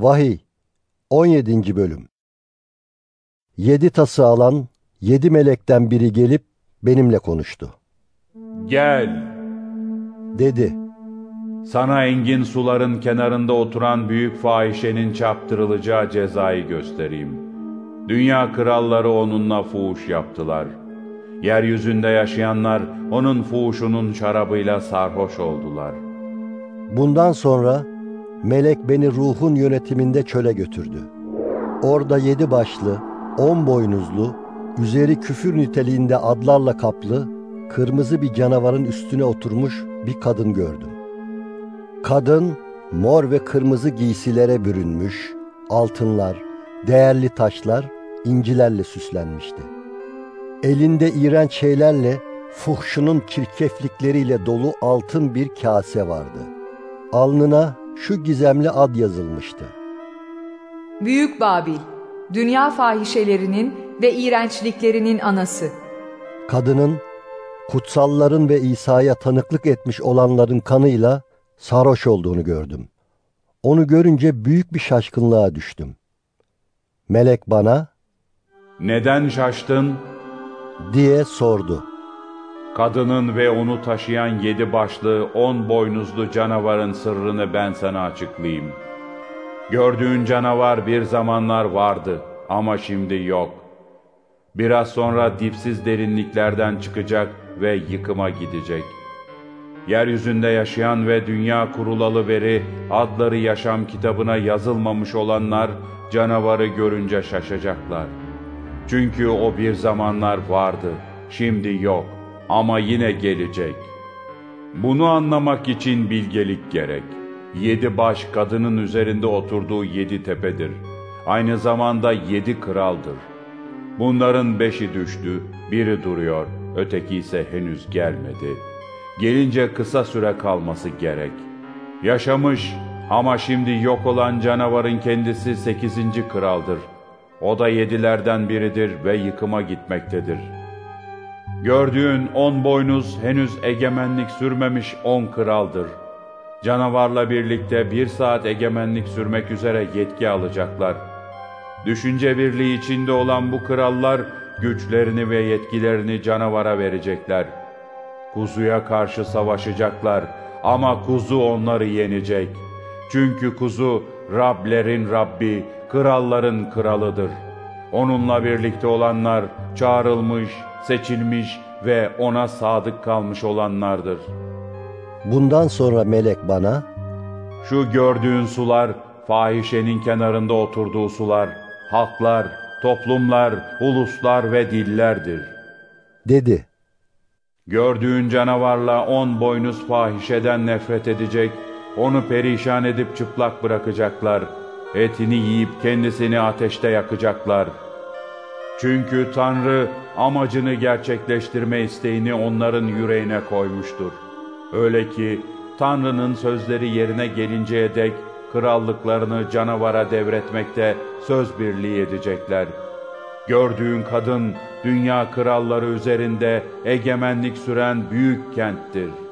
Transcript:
Vahiy 17. Bölüm Yedi tası alan yedi melekten biri gelip benimle konuştu. Gel, Dedi, sana engin suların kenarında oturan büyük fahişenin çarptırılacağı cezayı göstereyim. Dünya kralları onunla fuhuş yaptılar. Yeryüzünde yaşayanlar onun fuhuşunun şarabıyla sarhoş oldular. bundan sonra melek beni ruhun yönetiminde çöle götürdü. Orada yedi başlı, on boynuzlu, üzeri küfür niteliğinde adlarla kaplı, kırmızı bir canavarın üstüne oturmuş bir kadın gördüm. Kadın mor ve kırmızı giysilere bürünmüş, altınlar, değerli taşlar, incilerle süslenmişti. Elinde iğrenç şeylerle, fuhşunun çirkeflikleriyle dolu altın bir kase vardı. Alnına şu gizemli ad yazılmıştı. Büyük Babil, dünya fahişelerinin ve iğrençliklerinin anası. Kadının, kutsalların ve İsa'ya tanıklık etmiş olanların kanıyla sarhoş olduğunu gördüm. Onu görünce büyük bir şaşkınlığa düştüm. Melek bana Neden şaştın? diye sordu. Kadının ve onu taşıyan yedi başlı, on boynuzlu canavarın sırrını ben sana açıklayayım. Gördüğün canavar bir zamanlar vardı ama şimdi yok. Biraz sonra dipsiz derinliklerden çıkacak ve yıkıma gidecek. Yeryüzünde yaşayan ve dünya kurulalı beri adları yaşam kitabına yazılmamış olanlar canavarı görünce şaşacaklar. Çünkü o bir zamanlar vardı, şimdi yok ama yine gelecek. Bunu anlamak için bilgelik gerek. Yedi baş kadının üzerinde oturduğu yedi tepedir. Aynı zamanda yedi kraldır. Bunların beşi düştü, biri duruyor, öteki ise henüz gelmedi. Gelince kısa süre kalması gerek. Yaşamış ama şimdi yok olan canavarın kendisi sekizinci kraldır. O da yedilerden biridir ve yıkıma gitmektedir. Gördüğün on boynuz henüz egemenlik sürmemiş on kraldır. Canavarla birlikte bir saat egemenlik sürmek üzere yetki alacaklar. Düşünce birliği içinde olan bu krallar güçlerini ve yetkilerini canavara verecekler. Kuzuya karşı savaşacaklar ama kuzu onları yenecek. Çünkü kuzu Rablerin Rabbi, kralların kralıdır. Onunla birlikte olanlar çağrılmış, seçilmiş ve ona sadık kalmış olanlardır. Bundan sonra melek bana, Şu gördüğün sular, fahişenin kenarında oturduğu sular, halklar, toplumlar, uluslar ve dillerdir. dedi. Gördüğün canavarla on boynuz fahişeden nefret edecek, onu perişan edip çıplak bırakacaklar, etini yiyip kendisini ateşte yakacaklar. Çünkü Tanrı amacını gerçekleştirme isteğini onların yüreğine koymuştur. Öyle ki Tanrı'nın sözleri yerine gelinceye dek krallıklarını canavara devretmekte söz birliği edecekler. Gördüğün kadın dünya kralları üzerinde egemenlik süren büyük kenttir.''